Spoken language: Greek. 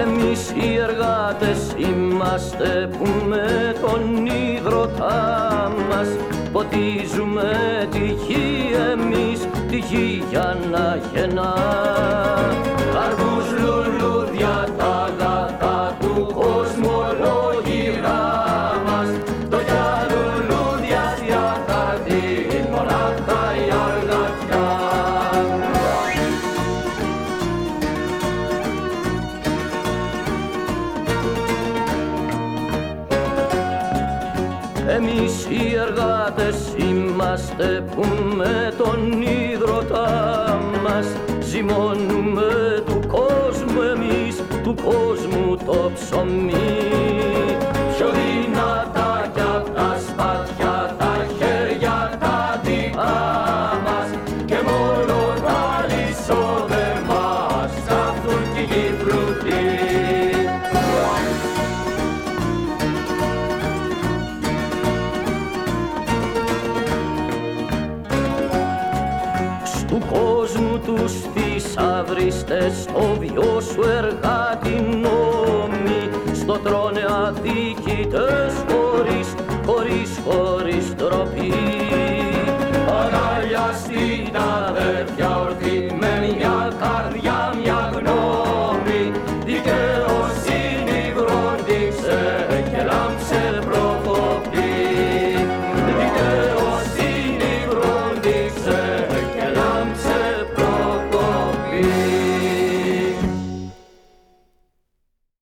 Εμείς οι εργάτες είμαστε που με τον ίδρωτά μας ποτίζουμε τη γη εμείς, τη γη για να γεννά. Καρπούς λουλούδια τα αγαθά του Εμείς οι εργάτες είμαστε που με τον ίδρωτά μας ζυμώνουμε του κόσμου εμείς, του κόσμου το ψωμί. Πιο δυνατά κι απ' τα σπάτια τα χέρια τα δικά μας και μόνο τα λισόδεμα σταθούν κι οι φρούτοι. του κόσμου τους θησαυρίστες το βιό σου εργάτη νόμι στο τρώνε αδικητές χωρίς, χωρίς, χωρίς ντροπή Παραλιαστή στην αδέρφια ορθή